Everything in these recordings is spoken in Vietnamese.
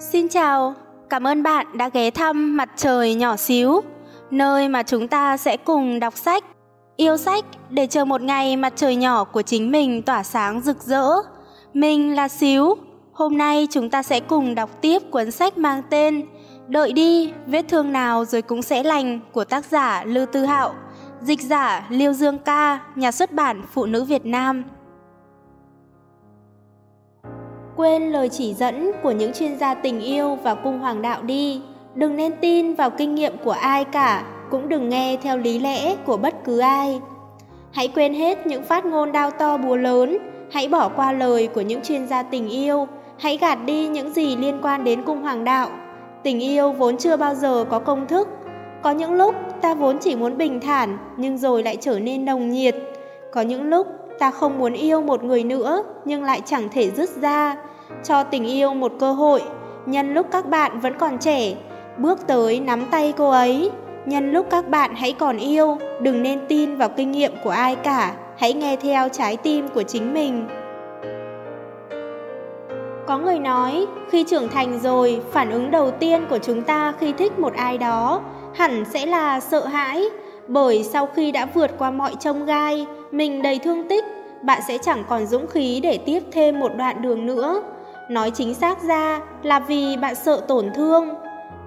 Xin chào, cảm ơn bạn đã ghé thăm Mặt trời nhỏ xíu, nơi mà chúng ta sẽ cùng đọc sách, yêu sách để chờ một ngày mặt trời nhỏ của chính mình tỏa sáng rực rỡ. Mình là Xíu, hôm nay chúng ta sẽ cùng đọc tiếp cuốn sách mang tên Đợi đi, vết thương nào rồi cũng sẽ lành của tác giả Lưu Tư Hạo, dịch giả Liêu Dương Ca, nhà xuất bản Phụ nữ Việt Nam quên lời chỉ dẫn của những chuyên gia tình yêu và cung hoàng đạo đi. Đừng nên tin vào kinh nghiệm của ai cả, cũng đừng nghe theo lý lẽ của bất cứ ai. Hãy quên hết những phát ngôn đao to búa lớn, hãy bỏ qua lời của những chuyên gia tình yêu, hãy gạt đi những gì liên quan đến cung hoàng đạo. Tình yêu vốn chưa bao giờ có công thức. Có những lúc ta vốn chỉ muốn bình thản, nhưng rồi lại trở nên nồng nhiệt. Có những lúc ta không muốn yêu một người nữa, nhưng lại chẳng thể dứt ra cho tình yêu một cơ hội. Nhân lúc các bạn vẫn còn trẻ, bước tới nắm tay cô ấy. Nhân lúc các bạn hãy còn yêu, đừng nên tin vào kinh nghiệm của ai cả. Hãy nghe theo trái tim của chính mình. Có người nói, khi trưởng thành rồi, phản ứng đầu tiên của chúng ta khi thích một ai đó hẳn sẽ là sợ hãi. Bởi sau khi đã vượt qua mọi trông gai, mình đầy thương tích, bạn sẽ chẳng còn dũng khí để tiếp thêm một đoạn đường nữa nói chính xác ra là vì bạn sợ tổn thương.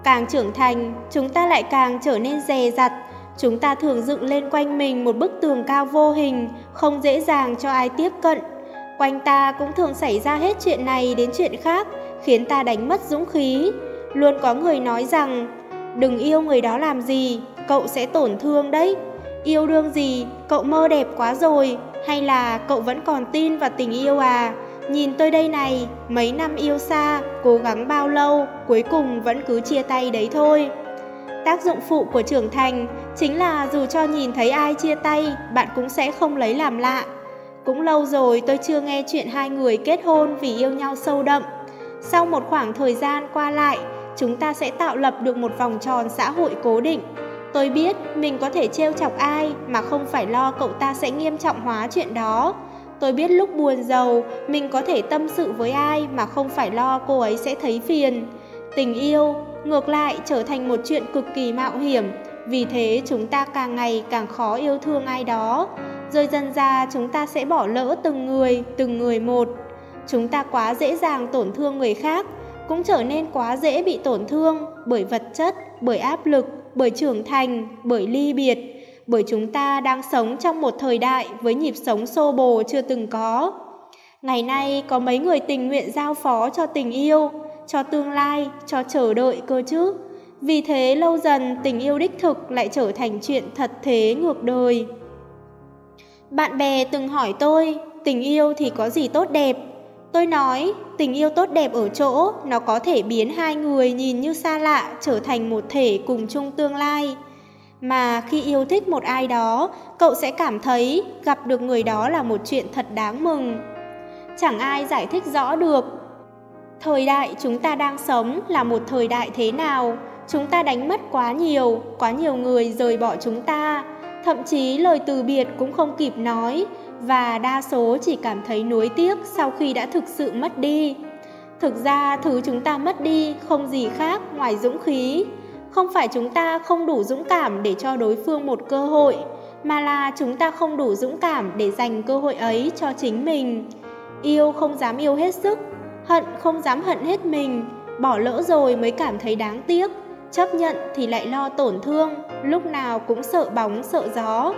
Càng trưởng thành, chúng ta lại càng trở nên dè dặt. Chúng ta thường dựng lên quanh mình một bức tường cao vô hình, không dễ dàng cho ai tiếp cận. Quanh ta cũng thường xảy ra hết chuyện này đến chuyện khác, khiến ta đánh mất dũng khí. Luôn có người nói rằng, đừng yêu người đó làm gì, cậu sẽ tổn thương đấy. Yêu đương gì, cậu mơ đẹp quá rồi, hay là cậu vẫn còn tin vào tình yêu à? Nhìn tôi đây này, mấy năm yêu xa, cố gắng bao lâu, cuối cùng vẫn cứ chia tay đấy thôi. Tác dụng phụ của trưởng thành chính là dù cho nhìn thấy ai chia tay, bạn cũng sẽ không lấy làm lạ. Cũng lâu rồi tôi chưa nghe chuyện hai người kết hôn vì yêu nhau sâu đậm. Sau một khoảng thời gian qua lại, chúng ta sẽ tạo lập được một vòng tròn xã hội cố định. Tôi biết mình có thể trêu chọc ai mà không phải lo cậu ta sẽ nghiêm trọng hóa chuyện đó. Tôi biết lúc buồn giàu, mình có thể tâm sự với ai mà không phải lo cô ấy sẽ thấy phiền. Tình yêu, ngược lại trở thành một chuyện cực kỳ mạo hiểm, vì thế chúng ta càng ngày càng khó yêu thương ai đó. Rồi dần ra chúng ta sẽ bỏ lỡ từng người, từng người một. Chúng ta quá dễ dàng tổn thương người khác, cũng trở nên quá dễ bị tổn thương bởi vật chất, bởi áp lực, bởi trưởng thành, bởi ly biệt bởi chúng ta đang sống trong một thời đại với nhịp sống xô bồ chưa từng có. Ngày nay có mấy người tình nguyện giao phó cho tình yêu, cho tương lai, cho chờ đợi cơ chứ. Vì thế lâu dần tình yêu đích thực lại trở thành chuyện thật thế ngược đời. Bạn bè từng hỏi tôi, tình yêu thì có gì tốt đẹp? Tôi nói, tình yêu tốt đẹp ở chỗ nó có thể biến hai người nhìn như xa lạ trở thành một thể cùng chung tương lai mà khi yêu thích một ai đó, cậu sẽ cảm thấy gặp được người đó là một chuyện thật đáng mừng. Chẳng ai giải thích rõ được. Thời đại chúng ta đang sống là một thời đại thế nào? Chúng ta đánh mất quá nhiều quá nhiều người rời bỏ chúng ta. Thậm chí lời từ biệt cũng không kịp nói, và đa số chỉ cảm thấy nuối tiếc sau khi đã thực sự mất đi. Thực ra thứ chúng ta mất đi không gì khác ngoài dũng khí không phải chúng ta không đủ dũng cảm để cho đối phương một cơ hội, mà là chúng ta không đủ dũng cảm để dành cơ hội ấy cho chính mình. Yêu không dám yêu hết sức, hận không dám hận hết mình, bỏ lỡ rồi mới cảm thấy đáng tiếc, chấp nhận thì lại lo tổn thương, lúc nào cũng sợ bóng, sợ gió.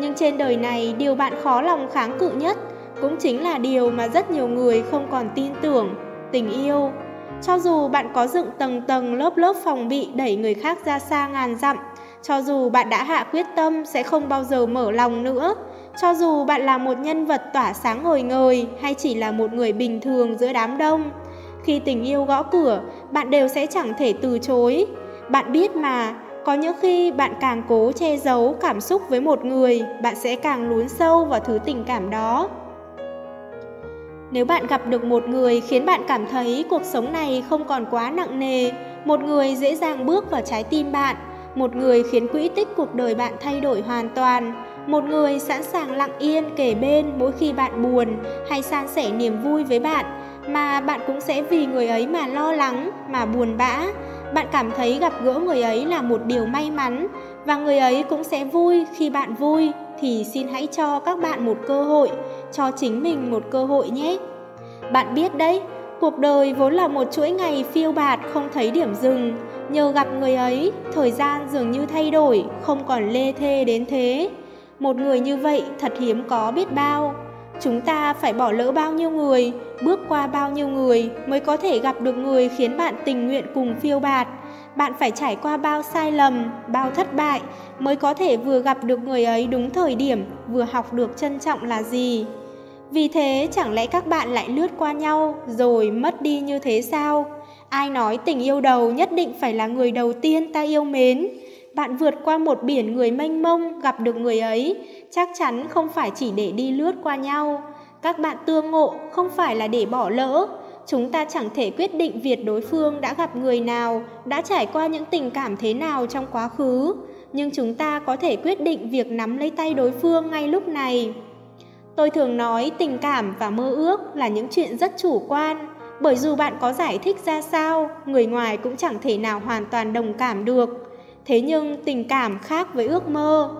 Nhưng trên đời này, điều bạn khó lòng kháng cự nhất cũng chính là điều mà rất nhiều người không còn tin tưởng, tình yêu cho dù bạn có dựng tầng tầng lớp lớp phòng bị đẩy người khác ra xa ngàn dặm, cho dù bạn đã hạ quyết tâm sẽ không bao giờ mở lòng nữa, cho dù bạn là một nhân vật tỏa sáng ngời ngời hay chỉ là một người bình thường giữa đám đông, khi tình yêu gõ cửa, bạn đều sẽ chẳng thể từ chối. Bạn biết mà, có những khi bạn càng cố che giấu cảm xúc với một người, bạn sẽ càng lún sâu vào thứ tình cảm đó. Nếu bạn gặp được một người khiến bạn cảm thấy cuộc sống này không còn quá nặng nề, một người dễ dàng bước vào trái tim bạn, một người khiến quỹ tích cuộc đời bạn thay đổi hoàn toàn, một người sẵn sàng lặng yên kể bên mỗi khi bạn buồn hay san sẻ niềm vui với bạn, mà bạn cũng sẽ vì người ấy mà lo lắng, mà buồn bã. Bạn cảm thấy gặp gỡ người ấy là một điều may mắn và người ấy cũng sẽ vui khi bạn vui thì xin hãy cho các bạn một cơ hội, cho chính mình một cơ hội nhé. Bạn biết đấy, cuộc đời vốn là một chuỗi ngày phiêu bạt không thấy điểm dừng. Nhờ gặp người ấy, thời gian dường như thay đổi, không còn lê thê đến thế. Một người như vậy thật hiếm có biết bao. Chúng ta phải bỏ lỡ bao nhiêu người, bước qua bao nhiêu người mới có thể gặp được người khiến bạn tình nguyện cùng phiêu bạt. Bạn phải trải qua bao sai lầm, bao thất bại mới có thể vừa gặp được người ấy đúng thời điểm, vừa học được trân trọng là gì. Vì thế chẳng lẽ các bạn lại lướt qua nhau rồi mất đi như thế sao? Ai nói tình yêu đầu nhất định phải là người đầu tiên ta yêu mến? Bạn vượt qua một biển người mênh mông gặp được người ấy, chắc chắn không phải chỉ để đi lướt qua nhau. Các bạn tương ngộ không phải là để bỏ lỡ. Chúng ta chẳng thể quyết định việc đối phương đã gặp người nào, đã trải qua những tình cảm thế nào trong quá khứ. Nhưng chúng ta có thể quyết định việc nắm lấy tay đối phương ngay lúc này. Tôi thường nói tình cảm và mơ ước là những chuyện rất chủ quan, bởi dù bạn có giải thích ra sao, người ngoài cũng chẳng thể nào hoàn toàn đồng cảm được. Thế nhưng tình cảm khác với ước mơ.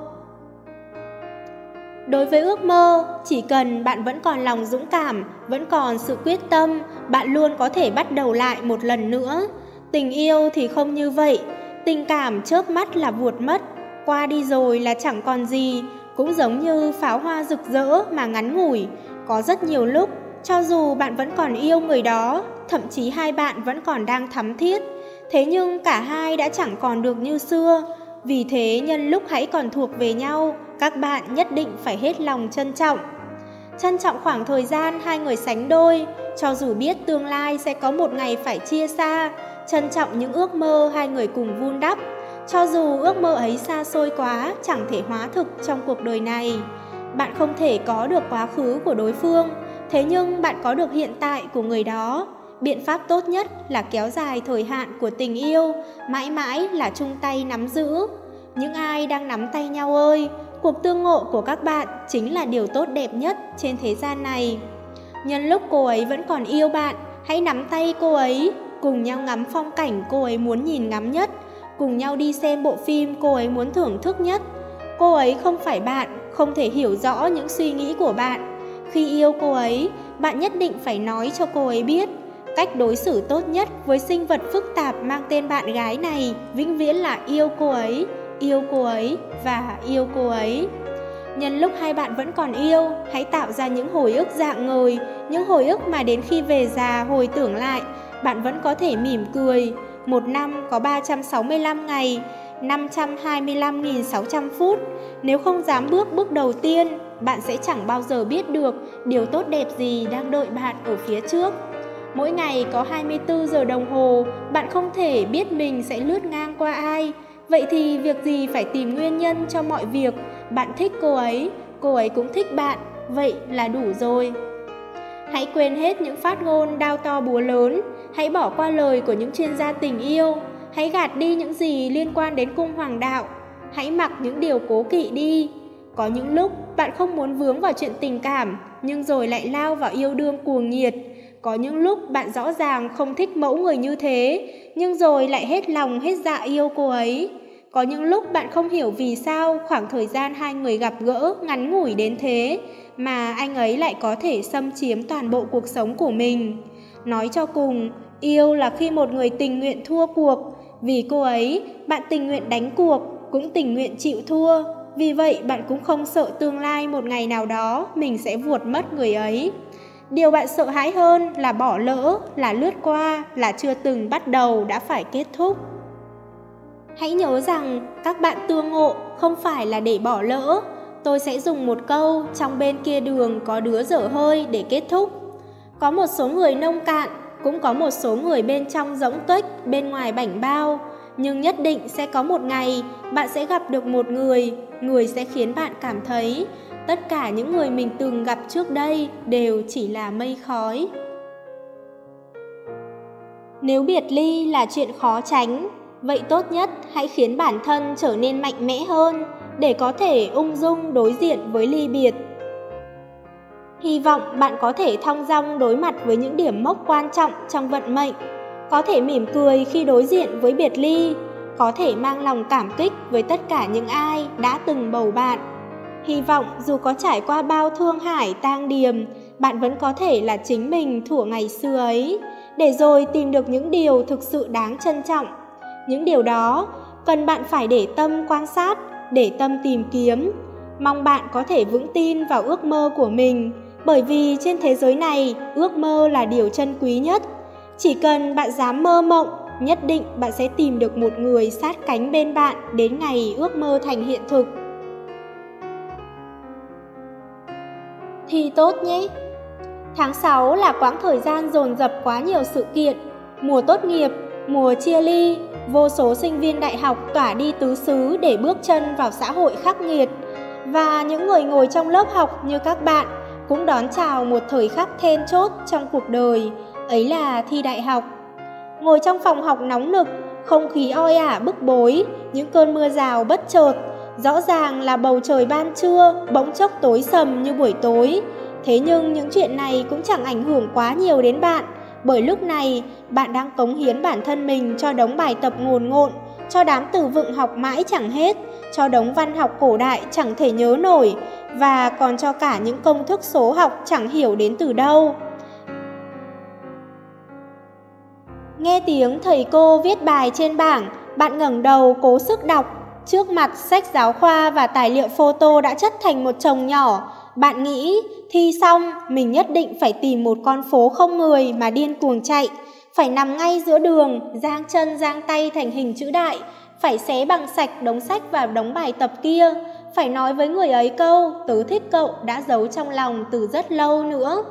Đối với ước mơ, chỉ cần bạn vẫn còn lòng dũng cảm, vẫn còn sự quyết tâm, bạn luôn có thể bắt đầu lại một lần nữa. Tình yêu thì không như vậy, tình cảm chớp mắt là vuột mất, qua đi rồi là chẳng còn gì, cũng giống như pháo hoa rực rỡ mà ngắn ngủi, có rất nhiều lúc, cho dù bạn vẫn còn yêu người đó, thậm chí hai bạn vẫn còn đang thắm thiết, thế nhưng cả hai đã chẳng còn được như xưa. Vì thế nhân lúc hãy còn thuộc về nhau, các bạn nhất định phải hết lòng trân trọng. Trân trọng khoảng thời gian hai người sánh đôi, cho dù biết tương lai sẽ có một ngày phải chia xa, trân trọng những ước mơ hai người cùng vun đắp, cho dù ước mơ ấy xa xôi quá, chẳng thể hóa thực trong cuộc đời này. Bạn không thể có được quá khứ của đối phương, thế nhưng bạn có được hiện tại của người đó. Biện pháp tốt nhất là kéo dài thời hạn của tình yêu, mãi mãi là chung tay nắm giữ. Những ai đang nắm tay nhau ơi, cuộc tương ngộ của các bạn chính là điều tốt đẹp nhất trên thế gian này. Nhân lúc cô ấy vẫn còn yêu bạn, hãy nắm tay cô ấy, cùng nhau ngắm phong cảnh cô ấy muốn nhìn ngắm nhất, cùng nhau đi xem bộ phim cô ấy muốn thưởng thức nhất. Cô ấy không phải bạn, không thể hiểu rõ những suy nghĩ của bạn. Khi yêu cô ấy, bạn nhất định phải nói cho cô ấy biết cách đối xử tốt nhất với sinh vật phức tạp mang tên bạn gái này vĩnh viễn là yêu cô ấy, yêu cô ấy và yêu cô ấy. Nhân lúc hai bạn vẫn còn yêu, hãy tạo ra những hồi ức dạng ngời, những hồi ức mà đến khi về già hồi tưởng lại, bạn vẫn có thể mỉm cười. Một năm có 365 ngày, 525.600 phút. Nếu không dám bước bước đầu tiên, bạn sẽ chẳng bao giờ biết được điều tốt đẹp gì đang đợi bạn ở phía trước. Mỗi ngày có 24 giờ đồng hồ, bạn không thể biết mình sẽ lướt ngang qua ai. Vậy thì việc gì phải tìm nguyên nhân cho mọi việc? Bạn thích cô ấy, cô ấy cũng thích bạn, vậy là đủ rồi. Hãy quên hết những phát ngôn đao to búa lớn, hãy bỏ qua lời của những chuyên gia tình yêu, hãy gạt đi những gì liên quan đến cung hoàng đạo, hãy mặc những điều cố kỵ đi. Có những lúc bạn không muốn vướng vào chuyện tình cảm, nhưng rồi lại lao vào yêu đương cuồng nhiệt. Có những lúc bạn rõ ràng không thích mẫu người như thế, nhưng rồi lại hết lòng hết dạ yêu cô ấy. Có những lúc bạn không hiểu vì sao khoảng thời gian hai người gặp gỡ ngắn ngủi đến thế mà anh ấy lại có thể xâm chiếm toàn bộ cuộc sống của mình. Nói cho cùng, yêu là khi một người tình nguyện thua cuộc, vì cô ấy, bạn tình nguyện đánh cuộc, cũng tình nguyện chịu thua. Vì vậy bạn cũng không sợ tương lai một ngày nào đó mình sẽ vuột mất người ấy. Điều bạn sợ hãi hơn là bỏ lỡ, là lướt qua, là chưa từng bắt đầu đã phải kết thúc. Hãy nhớ rằng các bạn tương ngộ không phải là để bỏ lỡ. Tôi sẽ dùng một câu trong bên kia đường có đứa dở hơi để kết thúc. Có một số người nông cạn, cũng có một số người bên trong rỗng tuếch, bên ngoài bảnh bao. Nhưng nhất định sẽ có một ngày bạn sẽ gặp được một người, người sẽ khiến bạn cảm thấy tất cả những người mình từng gặp trước đây đều chỉ là mây khói. Nếu biệt ly là chuyện khó tránh, vậy tốt nhất hãy khiến bản thân trở nên mạnh mẽ hơn để có thể ung dung đối diện với ly biệt. Hy vọng bạn có thể thong dong đối mặt với những điểm mốc quan trọng trong vận mệnh, có thể mỉm cười khi đối diện với biệt ly, có thể mang lòng cảm kích với tất cả những ai đã từng bầu bạn. Hy vọng dù có trải qua bao thương hải tang điềm, bạn vẫn có thể là chính mình thuở ngày xưa ấy, để rồi tìm được những điều thực sự đáng trân trọng. Những điều đó cần bạn phải để tâm quan sát, để tâm tìm kiếm. Mong bạn có thể vững tin vào ước mơ của mình, bởi vì trên thế giới này, ước mơ là điều chân quý nhất. Chỉ cần bạn dám mơ mộng, nhất định bạn sẽ tìm được một người sát cánh bên bạn đến ngày ước mơ thành hiện thực. Thi tốt nhé! Tháng 6 là quãng thời gian dồn dập quá nhiều sự kiện, mùa tốt nghiệp, mùa chia ly, vô số sinh viên đại học tỏa đi tứ xứ để bước chân vào xã hội khắc nghiệt. Và những người ngồi trong lớp học như các bạn cũng đón chào một thời khắc then chốt trong cuộc đời, ấy là thi đại học. Ngồi trong phòng học nóng nực, không khí oi ả bức bối, những cơn mưa rào bất chợt, rõ ràng là bầu trời ban trưa bỗng chốc tối sầm như buổi tối. Thế nhưng những chuyện này cũng chẳng ảnh hưởng quá nhiều đến bạn, bởi lúc này bạn đang cống hiến bản thân mình cho đống bài tập ngồn ngộn, cho đám từ vựng học mãi chẳng hết, cho đống văn học cổ đại chẳng thể nhớ nổi và còn cho cả những công thức số học chẳng hiểu đến từ đâu. Nghe tiếng thầy cô viết bài trên bảng, bạn ngẩng đầu cố sức đọc. Trước mặt sách giáo khoa và tài liệu photo đã chất thành một chồng nhỏ. Bạn nghĩ, thi xong, mình nhất định phải tìm một con phố không người mà điên cuồng chạy. Phải nằm ngay giữa đường, giang chân giang tay thành hình chữ đại, phải xé bằng sạch đống sách và đống bài tập kia, phải nói với người ấy câu tớ thích cậu đã giấu trong lòng từ rất lâu nữa.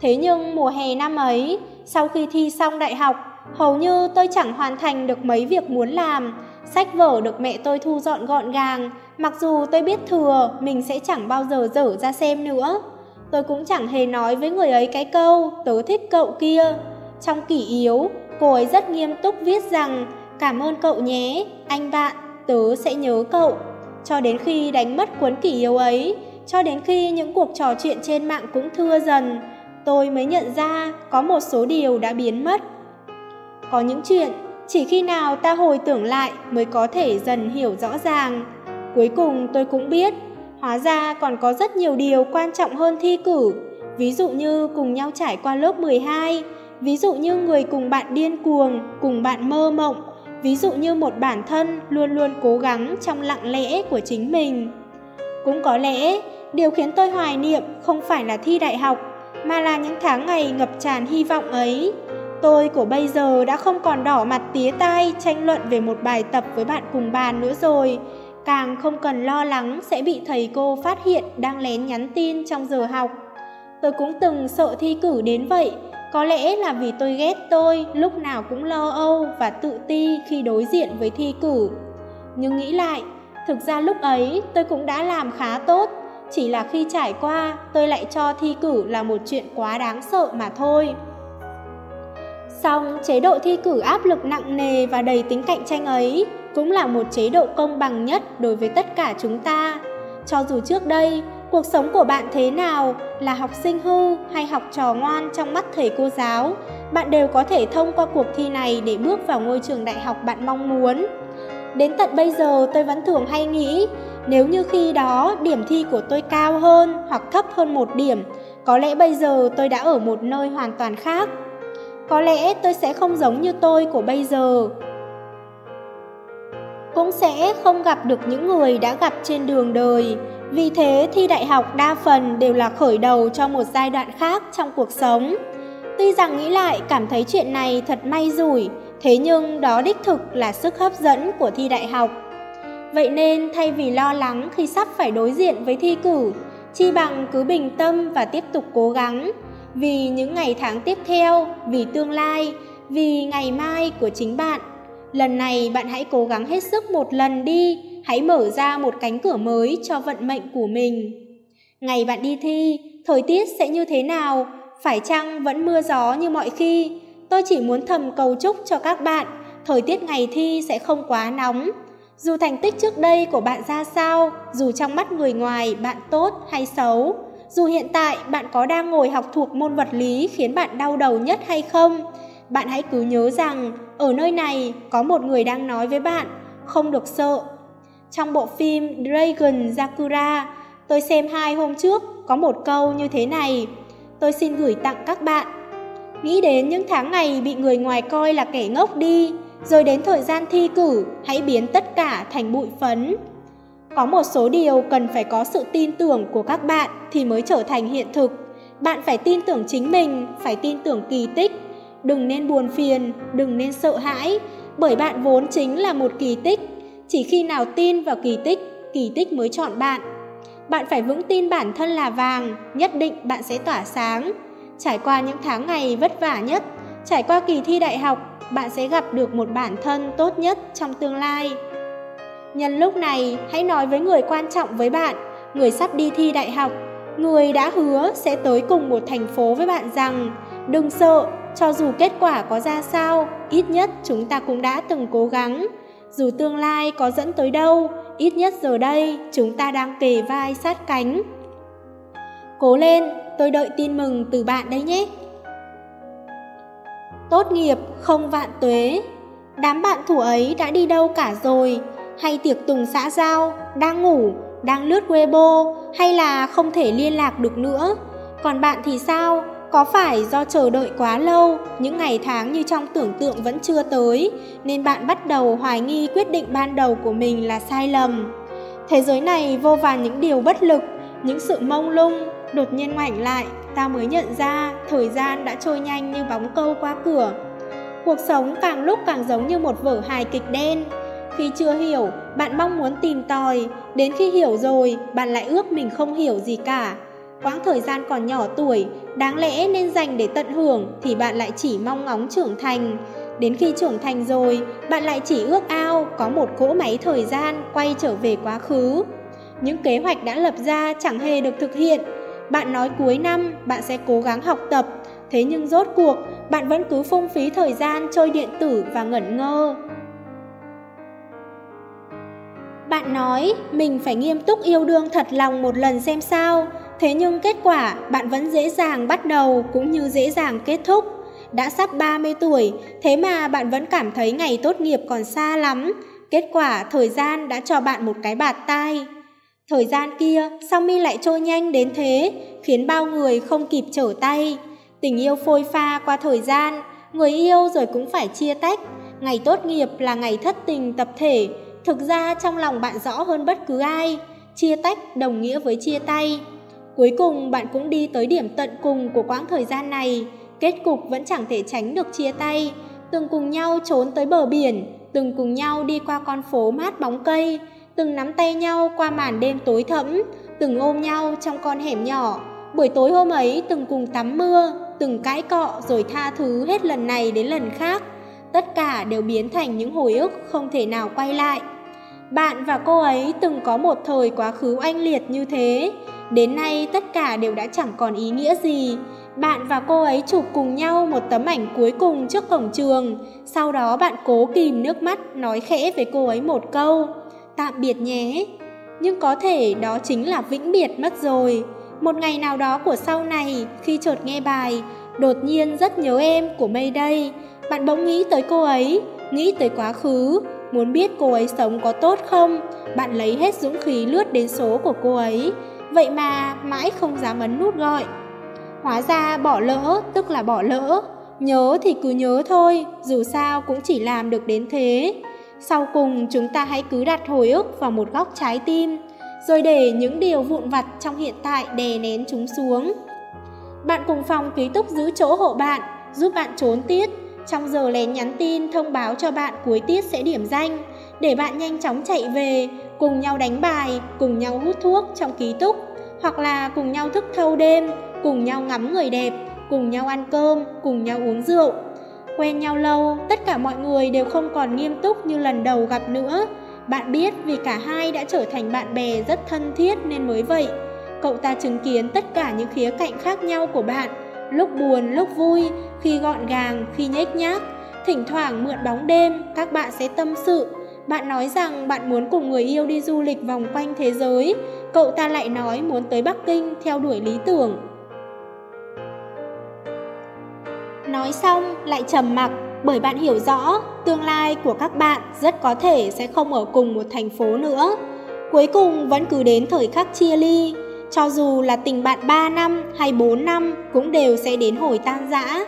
Thế nhưng mùa hè năm ấy, sau khi thi xong đại học, hầu như tôi chẳng hoàn thành được mấy việc muốn làm. Sách vở được mẹ tôi thu dọn gọn gàng, mặc dù tôi biết thừa mình sẽ chẳng bao giờ dở ra xem nữa. Tôi cũng chẳng hề nói với người ấy cái câu tớ thích cậu kia. Trong kỷ yếu, cô ấy rất nghiêm túc viết rằng Cảm ơn cậu nhé, anh bạn, tớ sẽ nhớ cậu. Cho đến khi đánh mất cuốn kỷ yếu ấy, cho đến khi những cuộc trò chuyện trên mạng cũng thưa dần, tôi mới nhận ra có một số điều đã biến mất. Có những chuyện chỉ khi nào ta hồi tưởng lại mới có thể dần hiểu rõ ràng. Cuối cùng tôi cũng biết, hóa ra còn có rất nhiều điều quan trọng hơn thi cử, ví dụ như cùng nhau trải qua lớp 12, ví dụ như người cùng bạn điên cuồng, cùng bạn mơ mộng, ví dụ như một bản thân luôn luôn cố gắng trong lặng lẽ của chính mình. Cũng có lẽ, điều khiến tôi hoài niệm không phải là thi đại học, mà là những tháng ngày ngập tràn hy vọng ấy. Tôi của bây giờ đã không còn đỏ mặt tía tai tranh luận về một bài tập với bạn cùng bàn nữa rồi, càng không cần lo lắng sẽ bị thầy cô phát hiện đang lén nhắn tin trong giờ học. Tôi cũng từng sợ thi cử đến vậy, có lẽ là vì tôi ghét tôi lúc nào cũng lo âu và tự ti khi đối diện với thi cử. Nhưng nghĩ lại, thực ra lúc ấy tôi cũng đã làm khá tốt, chỉ là khi trải qua tôi lại cho thi cử là một chuyện quá đáng sợ mà thôi. Song chế độ thi cử áp lực nặng nề và đầy tính cạnh tranh ấy cũng là một chế độ công bằng nhất đối với tất cả chúng ta. Cho dù trước đây Cuộc sống của bạn thế nào, là học sinh hư hay học trò ngoan trong mắt thầy cô giáo, bạn đều có thể thông qua cuộc thi này để bước vào ngôi trường đại học bạn mong muốn. Đến tận bây giờ tôi vẫn thường hay nghĩ, nếu như khi đó điểm thi của tôi cao hơn hoặc thấp hơn một điểm, có lẽ bây giờ tôi đã ở một nơi hoàn toàn khác. Có lẽ tôi sẽ không giống như tôi của bây giờ. Cũng sẽ không gặp được những người đã gặp trên đường đời, vì thế thi đại học đa phần đều là khởi đầu cho một giai đoạn khác trong cuộc sống. Tuy rằng nghĩ lại cảm thấy chuyện này thật may rủi, thế nhưng đó đích thực là sức hấp dẫn của thi đại học. Vậy nên thay vì lo lắng khi sắp phải đối diện với thi cử, chi bằng cứ bình tâm và tiếp tục cố gắng. Vì những ngày tháng tiếp theo, vì tương lai, vì ngày mai của chính bạn. Lần này bạn hãy cố gắng hết sức một lần đi hãy mở ra một cánh cửa mới cho vận mệnh của mình. Ngày bạn đi thi, thời tiết sẽ như thế nào? Phải chăng vẫn mưa gió như mọi khi? Tôi chỉ muốn thầm cầu chúc cho các bạn, thời tiết ngày thi sẽ không quá nóng. Dù thành tích trước đây của bạn ra sao, dù trong mắt người ngoài bạn tốt hay xấu, dù hiện tại bạn có đang ngồi học thuộc môn vật lý khiến bạn đau đầu nhất hay không, bạn hãy cứ nhớ rằng ở nơi này có một người đang nói với bạn, không được sợ. Trong bộ phim Dragon Sakura, tôi xem hai hôm trước có một câu như thế này. Tôi xin gửi tặng các bạn. Nghĩ đến những tháng ngày bị người ngoài coi là kẻ ngốc đi, rồi đến thời gian thi cử, hãy biến tất cả thành bụi phấn. Có một số điều cần phải có sự tin tưởng của các bạn thì mới trở thành hiện thực. Bạn phải tin tưởng chính mình, phải tin tưởng kỳ tích. Đừng nên buồn phiền, đừng nên sợ hãi, bởi bạn vốn chính là một kỳ tích. Chỉ khi nào tin vào kỳ tích, kỳ tích mới chọn bạn. Bạn phải vững tin bản thân là vàng, nhất định bạn sẽ tỏa sáng. Trải qua những tháng ngày vất vả nhất, trải qua kỳ thi đại học, bạn sẽ gặp được một bản thân tốt nhất trong tương lai. Nhân lúc này, hãy nói với người quan trọng với bạn, người sắp đi thi đại học, người đã hứa sẽ tới cùng một thành phố với bạn rằng đừng sợ, cho dù kết quả có ra sao, ít nhất chúng ta cũng đã từng cố gắng. Dù tương lai có dẫn tới đâu, ít nhất giờ đây chúng ta đang kề vai sát cánh. Cố lên, tôi đợi tin mừng từ bạn đấy nhé. Tốt nghiệp không vạn tuế Đám bạn thủ ấy đã đi đâu cả rồi hay tiệc tùng xã giao Đang ngủ, đang lướt Weibo Hay là không thể liên lạc được nữa Còn bạn thì sao Có phải do chờ đợi quá lâu Những ngày tháng như trong tưởng tượng vẫn chưa tới Nên bạn bắt đầu hoài nghi quyết định ban đầu của mình là sai lầm Thế giới này vô vàn những điều bất lực Những sự mông lung Đột nhiên ngoảnh lại ta mới nhận ra thời gian đã trôi nhanh như bóng câu qua cửa. Cuộc sống càng lúc càng giống như một vở hài kịch đen. Khi chưa hiểu, bạn mong muốn tìm tòi, đến khi hiểu rồi, bạn lại ước mình không hiểu gì cả. Quãng thời gian còn nhỏ tuổi, đáng lẽ nên dành để tận hưởng thì bạn lại chỉ mong ngóng trưởng thành. Đến khi trưởng thành rồi, bạn lại chỉ ước ao có một cỗ máy thời gian quay trở về quá khứ. Những kế hoạch đã lập ra chẳng hề được thực hiện, bạn nói cuối năm bạn sẽ cố gắng học tập, thế nhưng rốt cuộc bạn vẫn cứ phung phí thời gian chơi điện tử và ngẩn ngơ. Bạn nói mình phải nghiêm túc yêu đương thật lòng một lần xem sao, thế nhưng kết quả bạn vẫn dễ dàng bắt đầu cũng như dễ dàng kết thúc. Đã sắp 30 tuổi, thế mà bạn vẫn cảm thấy ngày tốt nghiệp còn xa lắm. Kết quả thời gian đã cho bạn một cái bạt tai. Thời gian kia sao mi lại trôi nhanh đến thế, khiến bao người không kịp trở tay. Tình yêu phôi pha qua thời gian, người yêu rồi cũng phải chia tách. Ngày tốt nghiệp là ngày thất tình tập thể, thực ra trong lòng bạn rõ hơn bất cứ ai. Chia tách đồng nghĩa với chia tay. Cuối cùng bạn cũng đi tới điểm tận cùng của quãng thời gian này, kết cục vẫn chẳng thể tránh được chia tay. Từng cùng nhau trốn tới bờ biển, từng cùng nhau đi qua con phố mát bóng cây, từng nắm tay nhau qua màn đêm tối thẫm, từng ôm nhau trong con hẻm nhỏ. Buổi tối hôm ấy từng cùng tắm mưa, từng cãi cọ rồi tha thứ hết lần này đến lần khác. Tất cả đều biến thành những hồi ức không thể nào quay lại. Bạn và cô ấy từng có một thời quá khứ oanh liệt như thế. Đến nay tất cả đều đã chẳng còn ý nghĩa gì. Bạn và cô ấy chụp cùng nhau một tấm ảnh cuối cùng trước cổng trường. Sau đó bạn cố kìm nước mắt nói khẽ với cô ấy một câu tạm biệt nhé. Nhưng có thể đó chính là vĩnh biệt mất rồi. Một ngày nào đó của sau này, khi chợt nghe bài Đột nhiên rất nhớ em của mây đây, bạn bỗng nghĩ tới cô ấy, nghĩ tới quá khứ, muốn biết cô ấy sống có tốt không, bạn lấy hết dũng khí lướt đến số của cô ấy, vậy mà mãi không dám ấn nút gọi. Hóa ra bỏ lỡ tức là bỏ lỡ, nhớ thì cứ nhớ thôi, dù sao cũng chỉ làm được đến thế. Sau cùng chúng ta hãy cứ đặt hồi ức vào một góc trái tim, rồi để những điều vụn vặt trong hiện tại đè nén chúng xuống. Bạn cùng phòng ký túc giữ chỗ hộ bạn, giúp bạn trốn tiết, trong giờ lén nhắn tin thông báo cho bạn cuối tiết sẽ điểm danh, để bạn nhanh chóng chạy về, cùng nhau đánh bài, cùng nhau hút thuốc trong ký túc, hoặc là cùng nhau thức thâu đêm, cùng nhau ngắm người đẹp, cùng nhau ăn cơm, cùng nhau uống rượu. Quen nhau lâu, tất cả mọi người đều không còn nghiêm túc như lần đầu gặp nữa. Bạn biết vì cả hai đã trở thành bạn bè rất thân thiết nên mới vậy. Cậu ta chứng kiến tất cả những khía cạnh khác nhau của bạn, lúc buồn, lúc vui, khi gọn gàng, khi nhếch nhác. Thỉnh thoảng mượn bóng đêm, các bạn sẽ tâm sự. Bạn nói rằng bạn muốn cùng người yêu đi du lịch vòng quanh thế giới, cậu ta lại nói muốn tới Bắc Kinh theo đuổi lý tưởng. Nói xong lại trầm mặc bởi bạn hiểu rõ tương lai của các bạn rất có thể sẽ không ở cùng một thành phố nữa. Cuối cùng vẫn cứ đến thời khắc chia ly, cho dù là tình bạn 3 năm hay 4 năm cũng đều sẽ đến hồi tan rã.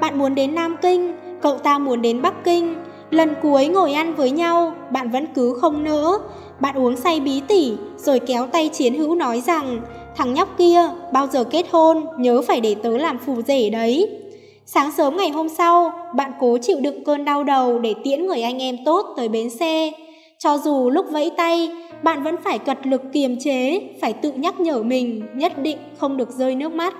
Bạn muốn đến Nam Kinh, cậu ta muốn đến Bắc Kinh. Lần cuối ngồi ăn với nhau, bạn vẫn cứ không nỡ. Bạn uống say bí tỉ, rồi kéo tay chiến hữu nói rằng thằng nhóc kia bao giờ kết hôn, nhớ phải để tớ làm phù rể đấy. Sáng sớm ngày hôm sau, bạn cố chịu đựng cơn đau đầu để tiễn người anh em tốt tới bến xe. Cho dù lúc vẫy tay, bạn vẫn phải cật lực kiềm chế, phải tự nhắc nhở mình nhất định không được rơi nước mắt.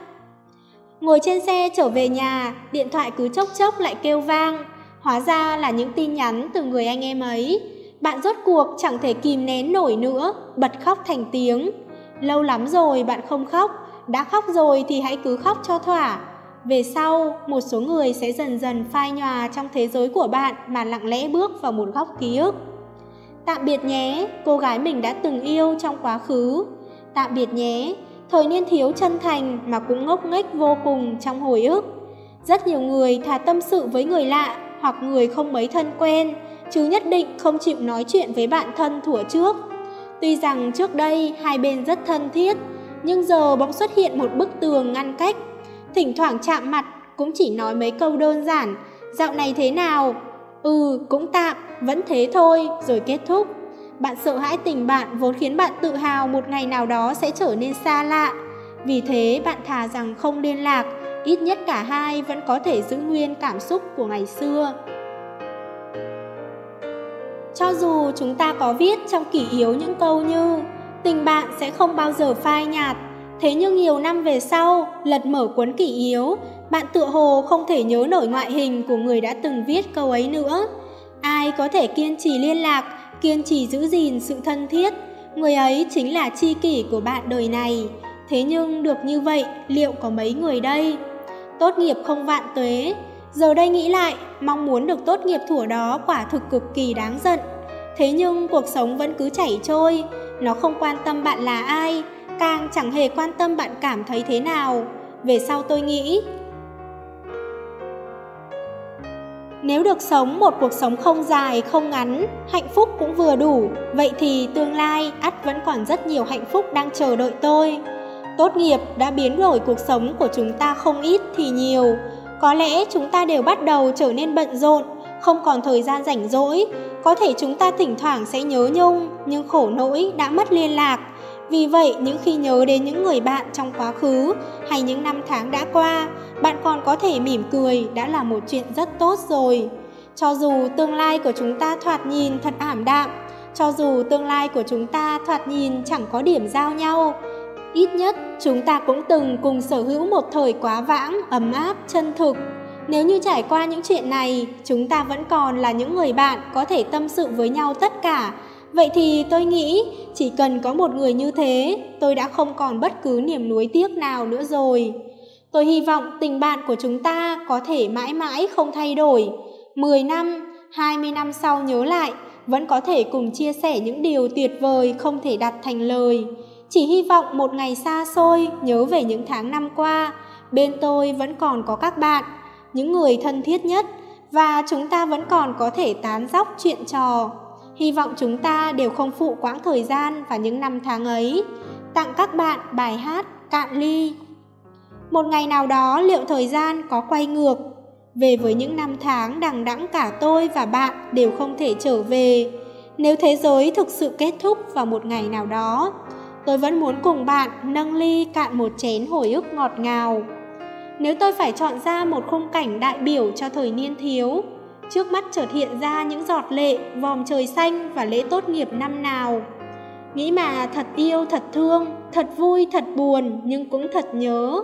Ngồi trên xe trở về nhà, điện thoại cứ chốc chốc lại kêu vang. Hóa ra là những tin nhắn từ người anh em ấy. Bạn rốt cuộc chẳng thể kìm nén nổi nữa, bật khóc thành tiếng. Lâu lắm rồi bạn không khóc, đã khóc rồi thì hãy cứ khóc cho thỏa. Về sau, một số người sẽ dần dần phai nhòa trong thế giới của bạn mà lặng lẽ bước vào một góc ký ức. Tạm biệt nhé, cô gái mình đã từng yêu trong quá khứ. Tạm biệt nhé, thời niên thiếu chân thành mà cũng ngốc nghếch vô cùng trong hồi ức. Rất nhiều người thà tâm sự với người lạ hoặc người không mấy thân quen, chứ nhất định không chịu nói chuyện với bạn thân thủa trước. Tuy rằng trước đây hai bên rất thân thiết, nhưng giờ bỗng xuất hiện một bức tường ngăn cách. Thỉnh thoảng chạm mặt cũng chỉ nói mấy câu đơn giản, dạo này thế nào? Ừ, cũng tạm, vẫn thế thôi, rồi kết thúc. Bạn sợ hãi tình bạn vốn khiến bạn tự hào một ngày nào đó sẽ trở nên xa lạ. Vì thế bạn thà rằng không liên lạc, ít nhất cả hai vẫn có thể giữ nguyên cảm xúc của ngày xưa. Cho dù chúng ta có viết trong kỷ yếu những câu như tình bạn sẽ không bao giờ phai nhạt, thế nhưng nhiều năm về sau, lật mở cuốn kỷ yếu, bạn tựa hồ không thể nhớ nổi ngoại hình của người đã từng viết câu ấy nữa. Ai có thể kiên trì liên lạc, kiên trì giữ gìn sự thân thiết, người ấy chính là tri kỷ của bạn đời này. Thế nhưng được như vậy, liệu có mấy người đây? Tốt nghiệp không vạn tuế, giờ đây nghĩ lại, mong muốn được tốt nghiệp thủa đó quả thực cực kỳ đáng giận. Thế nhưng cuộc sống vẫn cứ chảy trôi, nó không quan tâm bạn là ai, càng chẳng hề quan tâm bạn cảm thấy thế nào. Về sau tôi nghĩ, Nếu được sống một cuộc sống không dài, không ngắn, hạnh phúc cũng vừa đủ, vậy thì tương lai ắt vẫn còn rất nhiều hạnh phúc đang chờ đợi tôi. Tốt nghiệp đã biến đổi cuộc sống của chúng ta không ít thì nhiều. Có lẽ chúng ta đều bắt đầu trở nên bận rộn, không còn thời gian rảnh rỗi. Có thể chúng ta thỉnh thoảng sẽ nhớ nhung, nhưng khổ nỗi đã mất liên lạc. Vì vậy, những khi nhớ đến những người bạn trong quá khứ hay những năm tháng đã qua, bạn còn có thể mỉm cười đã là một chuyện rất tốt rồi. Cho dù tương lai của chúng ta thoạt nhìn thật ảm đạm, cho dù tương lai của chúng ta thoạt nhìn chẳng có điểm giao nhau, ít nhất chúng ta cũng từng cùng sở hữu một thời quá vãng, ấm áp, chân thực. Nếu như trải qua những chuyện này, chúng ta vẫn còn là những người bạn có thể tâm sự với nhau tất cả, Vậy thì tôi nghĩ chỉ cần có một người như thế, tôi đã không còn bất cứ niềm nuối tiếc nào nữa rồi. Tôi hy vọng tình bạn của chúng ta có thể mãi mãi không thay đổi. 10 năm, 20 năm sau nhớ lại, vẫn có thể cùng chia sẻ những điều tuyệt vời không thể đặt thành lời. Chỉ hy vọng một ngày xa xôi nhớ về những tháng năm qua, bên tôi vẫn còn có các bạn, những người thân thiết nhất, và chúng ta vẫn còn có thể tán dóc chuyện trò. Hy vọng chúng ta đều không phụ quãng thời gian và những năm tháng ấy. Tặng các bạn bài hát Cạn Ly. Một ngày nào đó liệu thời gian có quay ngược, về với những năm tháng đằng đẵng cả tôi và bạn đều không thể trở về. Nếu thế giới thực sự kết thúc vào một ngày nào đó, tôi vẫn muốn cùng bạn nâng ly cạn một chén hồi ức ngọt ngào. Nếu tôi phải chọn ra một khung cảnh đại biểu cho thời niên thiếu, Trước mắt chợt hiện ra những giọt lệ, vòm trời xanh và lễ tốt nghiệp năm nào. Nghĩ mà thật yêu, thật thương, thật vui, thật buồn, nhưng cũng thật nhớ.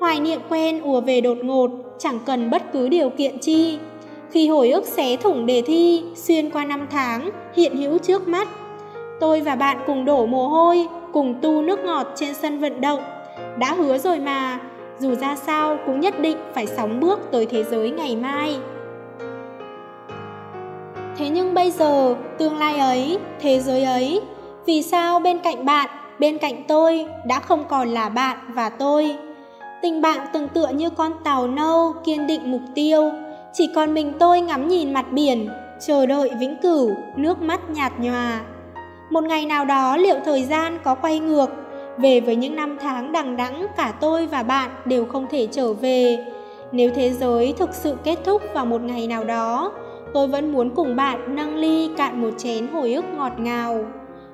Hoài niệm quen ùa về đột ngột, chẳng cần bất cứ điều kiện chi. Khi hồi ức xé thủng đề thi, xuyên qua năm tháng, hiện hữu trước mắt. Tôi và bạn cùng đổ mồ hôi, cùng tu nước ngọt trên sân vận động. Đã hứa rồi mà, dù ra sao cũng nhất định phải sóng bước tới thế giới ngày mai. Thế nhưng bây giờ, tương lai ấy, thế giới ấy, vì sao bên cạnh bạn bên cạnh tôi đã không còn là bạn và tôi. Tình bạn từng tựa như con tàu nâu kiên định mục tiêu, chỉ còn mình tôi ngắm nhìn mặt biển, chờ đợi vĩnh cửu, nước mắt nhạt nhòa. Một ngày nào đó liệu thời gian có quay ngược, về với những năm tháng đằng đẵng cả tôi và bạn đều không thể trở về. Nếu thế giới thực sự kết thúc vào một ngày nào đó, tôi vẫn muốn cùng bạn nâng ly cạn một chén hồi ức ngọt ngào.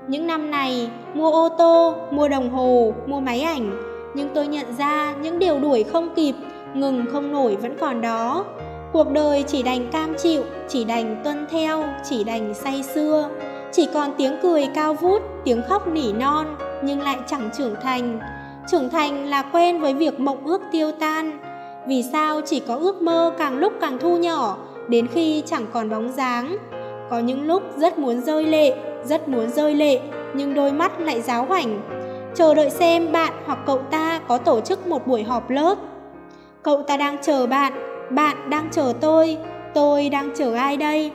Những năm này, mua ô tô, mua đồng hồ, mua máy ảnh, nhưng tôi nhận ra những điều đuổi không kịp, ngừng không nổi vẫn còn đó. Cuộc đời chỉ đành cam chịu, chỉ đành tuân theo, chỉ đành say xưa. Chỉ còn tiếng cười cao vút, tiếng khóc nỉ non, nhưng lại chẳng trưởng thành. Trưởng thành là quen với việc mộng ước tiêu tan. Vì sao chỉ có ước mơ càng lúc càng thu nhỏ, đến khi chẳng còn bóng dáng. Có những lúc rất muốn rơi lệ, rất muốn rơi lệ, nhưng đôi mắt lại giáo hoảnh. Chờ đợi xem bạn hoặc cậu ta có tổ chức một buổi họp lớp. Cậu ta đang chờ bạn, bạn đang chờ tôi, tôi đang chờ ai đây?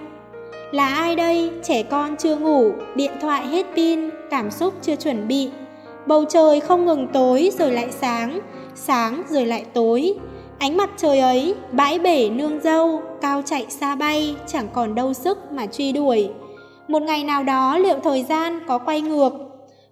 Là ai đây? Trẻ con chưa ngủ, điện thoại hết pin, cảm xúc chưa chuẩn bị. Bầu trời không ngừng tối rồi lại sáng, sáng rồi lại tối. Ánh mặt trời ấy, bãi bể nương dâu, cao chạy xa bay, chẳng còn đâu sức mà truy đuổi. Một ngày nào đó liệu thời gian có quay ngược,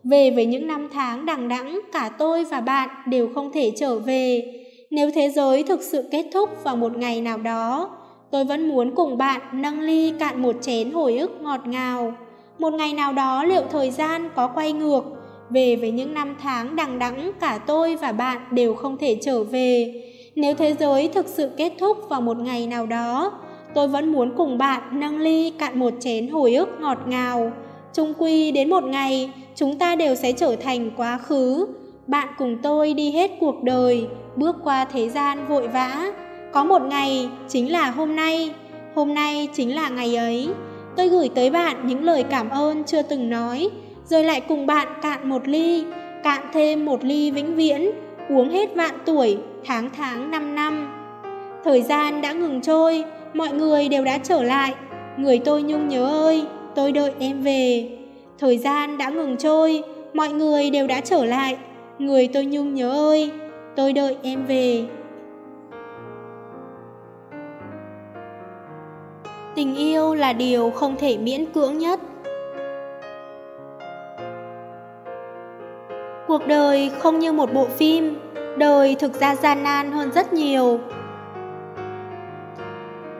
về với những năm tháng đằng đẵng cả tôi và bạn đều không thể trở về. Nếu thế giới thực sự kết thúc vào một ngày nào đó, tôi vẫn muốn cùng bạn nâng ly cạn một chén hồi ức ngọt ngào. Một ngày nào đó liệu thời gian có quay ngược, về với những năm tháng đằng đẵng cả tôi và bạn đều không thể trở về. Nếu thế giới thực sự kết thúc vào một ngày nào đó, tôi vẫn muốn cùng bạn nâng ly cạn một chén hồi ức ngọt ngào. Trung quy đến một ngày, chúng ta đều sẽ trở thành quá khứ. Bạn cùng tôi đi hết cuộc đời, bước qua thế gian vội vã. Có một ngày, chính là hôm nay. Hôm nay chính là ngày ấy. Tôi gửi tới bạn những lời cảm ơn chưa từng nói, rồi lại cùng bạn cạn một ly, cạn thêm một ly vĩnh viễn, uống hết vạn tuổi, tháng tháng năm năm. Thời gian đã ngừng trôi, mọi người đều đã trở lại. Người tôi nhung nhớ ơi, tôi đợi em về. Thời gian đã ngừng trôi, mọi người đều đã trở lại. Người tôi nhung nhớ ơi, tôi đợi em về. Tình yêu là điều không thể miễn cưỡng nhất. Cuộc đời không như một bộ phim, đời thực ra gian nan hơn rất nhiều.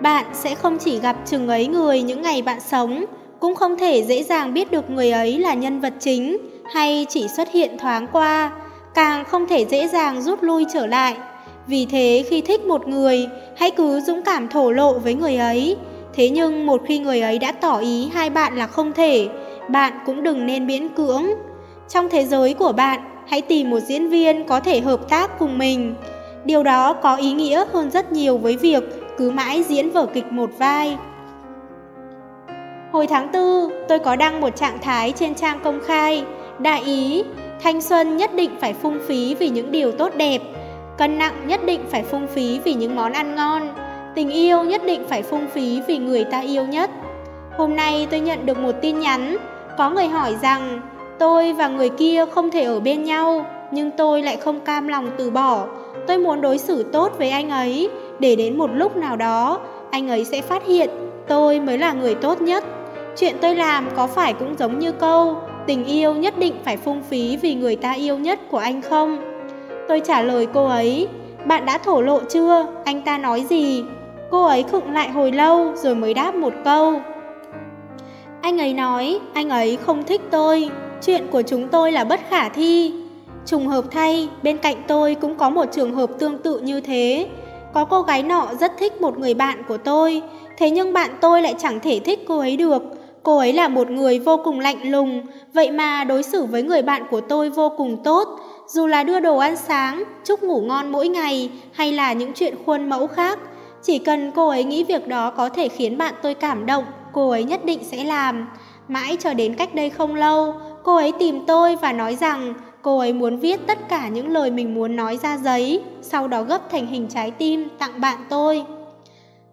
Bạn sẽ không chỉ gặp chừng ấy người những ngày bạn sống, cũng không thể dễ dàng biết được người ấy là nhân vật chính hay chỉ xuất hiện thoáng qua, càng không thể dễ dàng rút lui trở lại. Vì thế khi thích một người, hãy cứ dũng cảm thổ lộ với người ấy. Thế nhưng một khi người ấy đã tỏ ý hai bạn là không thể, bạn cũng đừng nên miễn cưỡng. Trong thế giới của bạn, hãy tìm một diễn viên có thể hợp tác cùng mình. Điều đó có ý nghĩa hơn rất nhiều với việc cứ mãi diễn vở kịch một vai. Hồi tháng 4, tôi có đăng một trạng thái trên trang công khai, đại ý, thanh xuân nhất định phải phung phí vì những điều tốt đẹp, cân nặng nhất định phải phung phí vì những món ăn ngon, tình yêu nhất định phải phung phí vì người ta yêu nhất. Hôm nay tôi nhận được một tin nhắn, có người hỏi rằng tôi và người kia không thể ở bên nhau, nhưng tôi lại không cam lòng từ bỏ. Tôi muốn đối xử tốt với anh ấy, để đến một lúc nào đó, anh ấy sẽ phát hiện tôi mới là người tốt nhất. Chuyện tôi làm có phải cũng giống như câu tình yêu nhất định phải phung phí vì người ta yêu nhất của anh không? Tôi trả lời cô ấy, bạn đã thổ lộ chưa? Anh ta nói gì? Cô ấy khựng lại hồi lâu rồi mới đáp một câu. Anh ấy nói, anh ấy không thích tôi, chuyện của chúng tôi là bất khả thi. Trùng hợp thay, bên cạnh tôi cũng có một trường hợp tương tự như thế. Có cô gái nọ rất thích một người bạn của tôi, thế nhưng bạn tôi lại chẳng thể thích cô ấy được. Cô ấy là một người vô cùng lạnh lùng, vậy mà đối xử với người bạn của tôi vô cùng tốt, dù là đưa đồ ăn sáng, chúc ngủ ngon mỗi ngày hay là những chuyện khuôn mẫu khác. Chỉ cần cô ấy nghĩ việc đó có thể khiến bạn tôi cảm động, cô ấy nhất định sẽ làm. Mãi cho đến cách đây không lâu, cô ấy tìm tôi và nói rằng cô ấy muốn viết tất cả những lời mình muốn nói ra giấy, sau đó gấp thành hình trái tim tặng bạn tôi.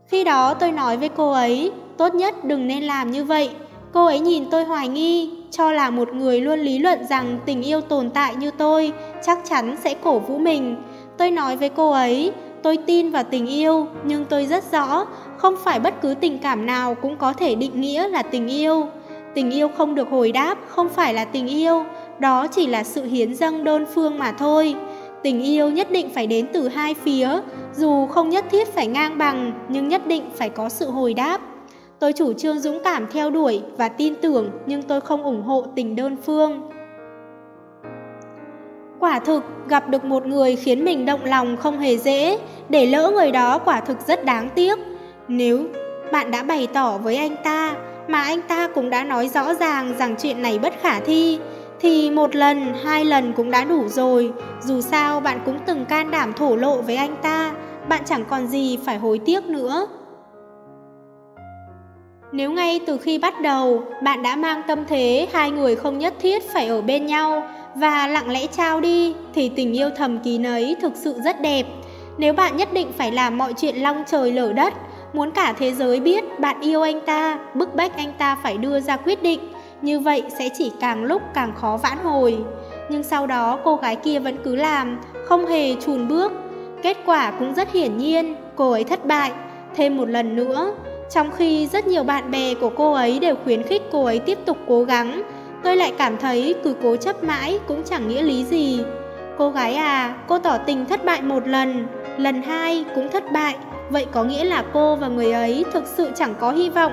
Khi đó tôi nói với cô ấy, tốt nhất đừng nên làm như vậy, Cô ấy nhìn tôi hoài nghi, cho là một người luôn lý luận rằng tình yêu tồn tại như tôi chắc chắn sẽ cổ vũ mình. Tôi nói với cô ấy, tôi tin vào tình yêu, nhưng tôi rất rõ, không phải bất cứ tình cảm nào cũng có thể định nghĩa là tình yêu. Tình yêu không được hồi đáp không phải là tình yêu, đó chỉ là sự hiến dâng đơn phương mà thôi. Tình yêu nhất định phải đến từ hai phía, dù không nhất thiết phải ngang bằng, nhưng nhất định phải có sự hồi đáp. Tôi chủ trương dũng cảm theo đuổi và tin tưởng, nhưng tôi không ủng hộ tình đơn phương. Quả thực, gặp được một người khiến mình động lòng không hề dễ, để lỡ người đó quả thực rất đáng tiếc. Nếu bạn đã bày tỏ với anh ta, mà anh ta cũng đã nói rõ ràng rằng chuyện này bất khả thi, thì một lần, hai lần cũng đã đủ rồi. Dù sao bạn cũng từng can đảm thổ lộ với anh ta, bạn chẳng còn gì phải hối tiếc nữa. Nếu ngay từ khi bắt đầu, bạn đã mang tâm thế hai người không nhất thiết phải ở bên nhau và lặng lẽ trao đi, thì tình yêu thầm kín ấy thực sự rất đẹp. Nếu bạn nhất định phải làm mọi chuyện long trời lở đất, muốn cả thế giới biết bạn yêu anh ta, bức bách anh ta phải đưa ra quyết định, như vậy sẽ chỉ càng lúc càng khó vãn hồi. Nhưng sau đó cô gái kia vẫn cứ làm, không hề chùn bước. Kết quả cũng rất hiển nhiên, cô ấy thất bại. Thêm một lần nữa, trong khi rất nhiều bạn bè của cô ấy đều khuyến khích cô ấy tiếp tục cố gắng, tôi lại cảm thấy cứ cố chấp mãi cũng chẳng nghĩa lý gì. Cô gái à, cô tỏ tình thất bại một lần, lần hai cũng thất bại, vậy có nghĩa là cô và người ấy thực sự chẳng có hy vọng.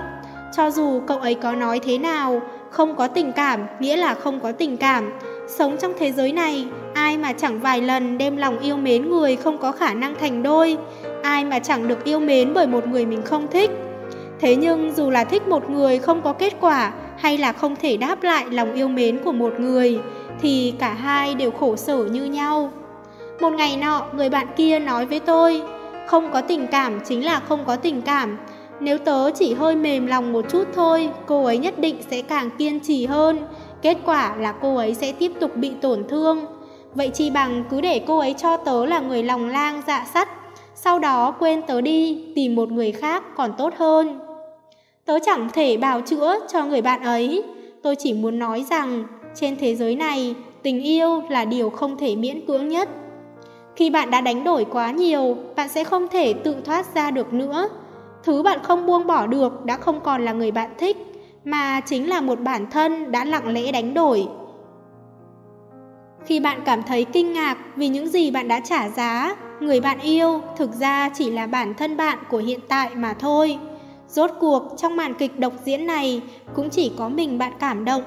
Cho dù cậu ấy có nói thế nào, không có tình cảm nghĩa là không có tình cảm. Sống trong thế giới này, ai mà chẳng vài lần đem lòng yêu mến người không có khả năng thành đôi, ai mà chẳng được yêu mến bởi một người mình không thích. Thế nhưng dù là thích một người không có kết quả hay là không thể đáp lại lòng yêu mến của một người, thì cả hai đều khổ sở như nhau. Một ngày nọ, người bạn kia nói với tôi, không có tình cảm chính là không có tình cảm, nếu tớ chỉ hơi mềm lòng một chút thôi, cô ấy nhất định sẽ càng kiên trì hơn. Kết quả là cô ấy sẽ tiếp tục bị tổn thương. Vậy chi bằng cứ để cô ấy cho tớ là người lòng lang dạ sắt, sau đó quên tớ đi, tìm một người khác còn tốt hơn. Tớ chẳng thể bào chữa cho người bạn ấy. Tôi chỉ muốn nói rằng, trên thế giới này, tình yêu là điều không thể miễn cưỡng nhất. Khi bạn đã đánh đổi quá nhiều, bạn sẽ không thể tự thoát ra được nữa. Thứ bạn không buông bỏ được đã không còn là người bạn thích, mà chính là một bản thân đã lặng lẽ đánh đổi. Khi bạn cảm thấy kinh ngạc vì những gì bạn đã trả giá, người bạn yêu thực ra chỉ là bản thân bạn của hiện tại mà thôi. Rốt cuộc trong màn kịch độc diễn này cũng chỉ có mình bạn cảm động.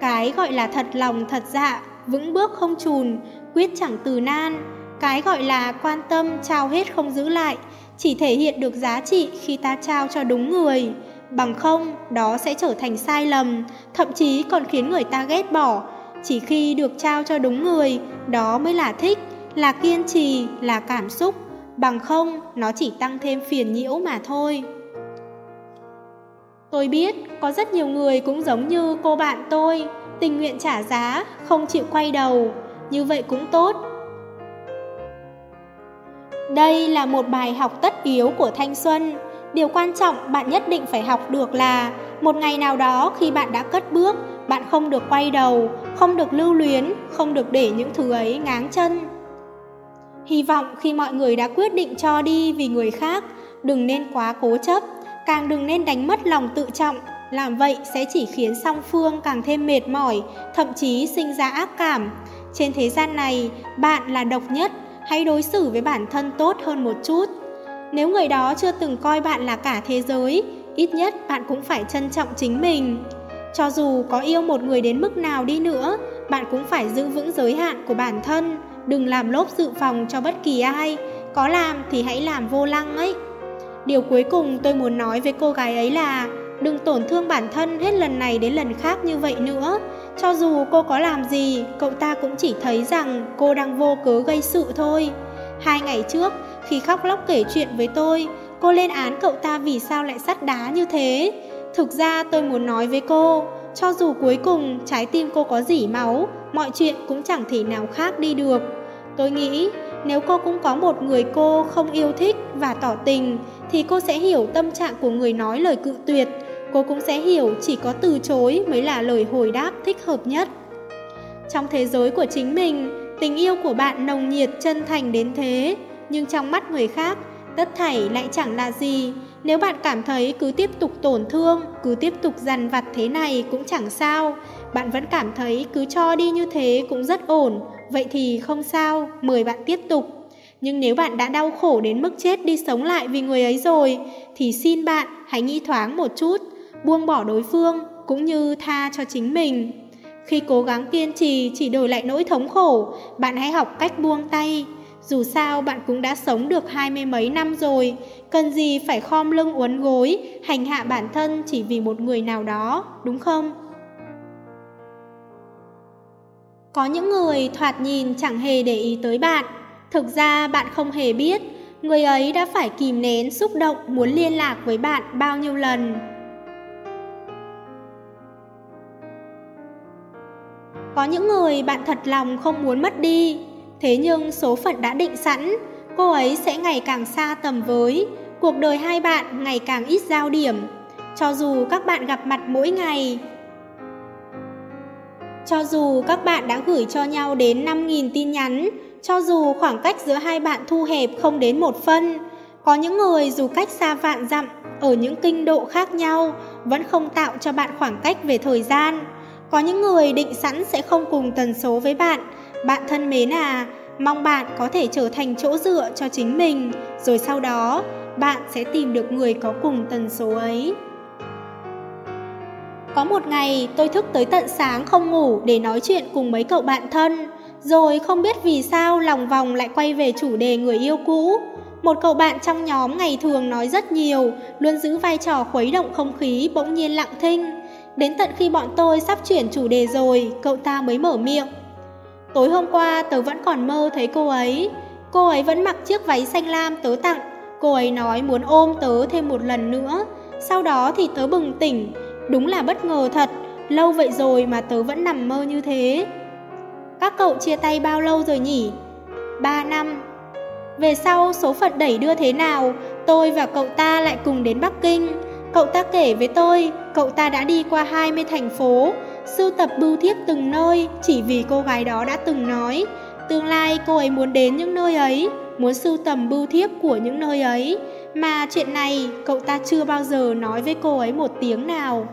Cái gọi là thật lòng thật dạ, vững bước không chùn, quyết chẳng từ nan. Cái gọi là quan tâm trao hết không giữ lại, chỉ thể hiện được giá trị khi ta trao cho đúng người. Bằng không, đó sẽ trở thành sai lầm, thậm chí còn khiến người ta ghét bỏ. Chỉ khi được trao cho đúng người, đó mới là thích, là kiên trì, là cảm xúc. Bằng không, nó chỉ tăng thêm phiền nhiễu mà thôi. Tôi biết có rất nhiều người cũng giống như cô bạn tôi, tình nguyện trả giá, không chịu quay đầu. Như vậy cũng tốt, đây là một bài học tất yếu của thanh xuân. Điều quan trọng bạn nhất định phải học được là một ngày nào đó khi bạn đã cất bước, bạn không được quay đầu, không được lưu luyến, không được để những thứ ấy ngáng chân. Hy vọng khi mọi người đã quyết định cho đi vì người khác, đừng nên quá cố chấp, càng đừng nên đánh mất lòng tự trọng. Làm vậy sẽ chỉ khiến song phương càng thêm mệt mỏi, thậm chí sinh ra ác cảm. Trên thế gian này, bạn là độc nhất, hãy đối xử với bản thân tốt hơn một chút. Nếu người đó chưa từng coi bạn là cả thế giới, ít nhất bạn cũng phải trân trọng chính mình. Cho dù có yêu một người đến mức nào đi nữa, bạn cũng phải giữ vững giới hạn của bản thân, đừng làm lốp dự phòng cho bất kỳ ai, có làm thì hãy làm vô lăng ấy. Điều cuối cùng tôi muốn nói với cô gái ấy là đừng tổn thương bản thân hết lần này đến lần khác như vậy nữa. Cho dù cô có làm gì, cậu ta cũng chỉ thấy rằng cô đang vô cớ gây sự thôi. Hai ngày trước, khi khóc lóc kể chuyện với tôi, cô lên án cậu ta vì sao lại sắt đá như thế. Thực ra tôi muốn nói với cô, cho dù cuối cùng trái tim cô có dỉ máu, mọi chuyện cũng chẳng thể nào khác đi được. Tôi nghĩ nếu cô cũng có một người cô không yêu thích và tỏ tình, thì cô sẽ hiểu tâm trạng của người nói lời cự tuyệt cô cũng sẽ hiểu chỉ có từ chối mới là lời hồi đáp thích hợp nhất. Trong thế giới của chính mình, tình yêu của bạn nồng nhiệt chân thành đến thế, nhưng trong mắt người khác, tất thảy lại chẳng là gì. Nếu bạn cảm thấy cứ tiếp tục tổn thương, cứ tiếp tục dằn vặt thế này cũng chẳng sao, bạn vẫn cảm thấy cứ cho đi như thế cũng rất ổn, vậy thì không sao, mời bạn tiếp tục. Nhưng nếu bạn đã đau khổ đến mức chết đi sống lại vì người ấy rồi, thì xin bạn hãy nghĩ thoáng một chút, buông bỏ đối phương cũng như tha cho chính mình. Khi cố gắng kiên trì chỉ đổi lại nỗi thống khổ, bạn hãy học cách buông tay. Dù sao bạn cũng đã sống được hai mươi mấy năm rồi, cần gì phải khom lưng uốn gối, hành hạ bản thân chỉ vì một người nào đó, đúng không? Có những người thoạt nhìn chẳng hề để ý tới bạn, thực ra bạn không hề biết, người ấy đã phải kìm nén xúc động muốn liên lạc với bạn bao nhiêu lần. Có những người bạn thật lòng không muốn mất đi, thế nhưng số phận đã định sẵn, cô ấy sẽ ngày càng xa tầm với, cuộc đời hai bạn ngày càng ít giao điểm. Cho dù các bạn gặp mặt mỗi ngày, cho dù các bạn đã gửi cho nhau đến 5.000 tin nhắn, cho dù khoảng cách giữa hai bạn thu hẹp không đến một phân, có những người dù cách xa vạn dặm ở những kinh độ khác nhau vẫn không tạo cho bạn khoảng cách về thời gian. Có những người định sẵn sẽ không cùng tần số với bạn. Bạn thân mến à, mong bạn có thể trở thành chỗ dựa cho chính mình, rồi sau đó bạn sẽ tìm được người có cùng tần số ấy. Có một ngày tôi thức tới tận sáng không ngủ để nói chuyện cùng mấy cậu bạn thân, rồi không biết vì sao lòng vòng lại quay về chủ đề người yêu cũ. Một cậu bạn trong nhóm ngày thường nói rất nhiều, luôn giữ vai trò khuấy động không khí bỗng nhiên lặng thinh. Đến tận khi bọn tôi sắp chuyển chủ đề rồi, cậu ta mới mở miệng. Tối hôm qua tớ vẫn còn mơ thấy cô ấy. Cô ấy vẫn mặc chiếc váy xanh lam tớ tặng. Cô ấy nói muốn ôm tớ thêm một lần nữa. Sau đó thì tớ bừng tỉnh. Đúng là bất ngờ thật. Lâu vậy rồi mà tớ vẫn nằm mơ như thế. Các cậu chia tay bao lâu rồi nhỉ? Ba năm. Về sau số phận đẩy đưa thế nào, tôi và cậu ta lại cùng đến Bắc Kinh. Cậu ta kể với tôi, cậu ta đã đi qua 20 thành phố, sưu tập bưu thiếp từng nơi chỉ vì cô gái đó đã từng nói. Tương lai cô ấy muốn đến những nơi ấy, muốn sưu tầm bưu thiếp của những nơi ấy. Mà chuyện này cậu ta chưa bao giờ nói với cô ấy một tiếng nào.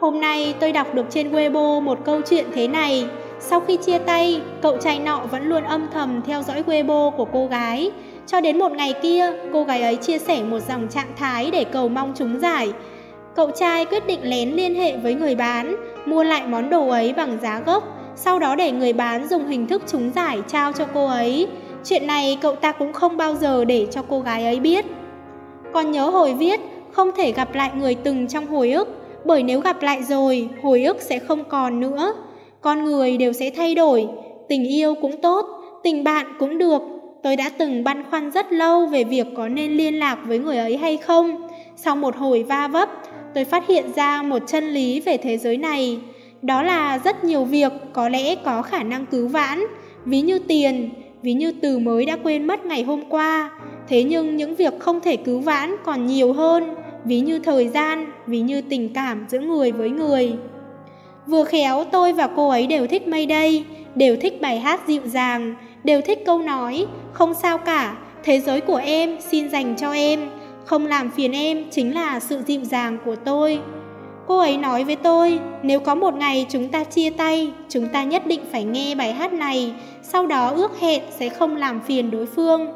Hôm nay tôi đọc được trên Weibo một câu chuyện thế này. Sau khi chia tay, cậu trai nọ vẫn luôn âm thầm theo dõi Weibo của cô gái. Cho đến một ngày kia, cô gái ấy chia sẻ một dòng trạng thái để cầu mong chúng giải. Cậu trai quyết định lén liên hệ với người bán, mua lại món đồ ấy bằng giá gốc, sau đó để người bán dùng hình thức trúng giải trao cho cô ấy. Chuyện này cậu ta cũng không bao giờ để cho cô gái ấy biết. Còn nhớ hồi viết, không thể gặp lại người từng trong hồi ức, bởi nếu gặp lại rồi, hồi ức sẽ không còn nữa. Con người đều sẽ thay đổi, tình yêu cũng tốt, tình bạn cũng được, Tôi đã từng băn khoăn rất lâu về việc có nên liên lạc với người ấy hay không. Sau một hồi va vấp, tôi phát hiện ra một chân lý về thế giới này. Đó là rất nhiều việc có lẽ có khả năng cứu vãn, ví như tiền, ví như từ mới đã quên mất ngày hôm qua. Thế nhưng những việc không thể cứu vãn còn nhiều hơn, ví như thời gian, ví như tình cảm giữa người với người. Vừa khéo tôi và cô ấy đều thích mây đây, đều thích bài hát dịu dàng, đều thích câu nói, không sao cả, thế giới của em xin dành cho em, không làm phiền em chính là sự dịu dàng của tôi. Cô ấy nói với tôi, nếu có một ngày chúng ta chia tay, chúng ta nhất định phải nghe bài hát này, sau đó ước hẹn sẽ không làm phiền đối phương.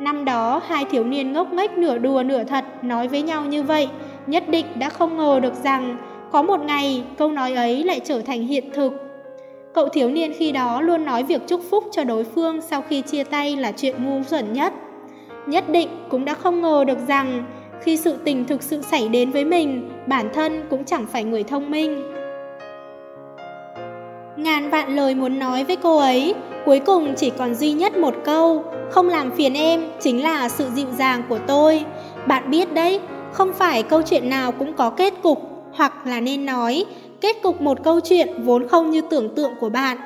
Năm đó, hai thiếu niên ngốc nghếch nửa đùa nửa thật nói với nhau như vậy, nhất định đã không ngờ được rằng có một ngày câu nói ấy lại trở thành hiện thực. Cậu thiếu niên khi đó luôn nói việc chúc phúc cho đối phương sau khi chia tay là chuyện ngu xuẩn nhất. Nhất định cũng đã không ngờ được rằng khi sự tình thực sự xảy đến với mình, bản thân cũng chẳng phải người thông minh. Ngàn vạn lời muốn nói với cô ấy, cuối cùng chỉ còn duy nhất một câu, không làm phiền em chính là sự dịu dàng của tôi. Bạn biết đấy, không phải câu chuyện nào cũng có kết cục, hoặc là nên nói, kết cục một câu chuyện vốn không như tưởng tượng của bạn.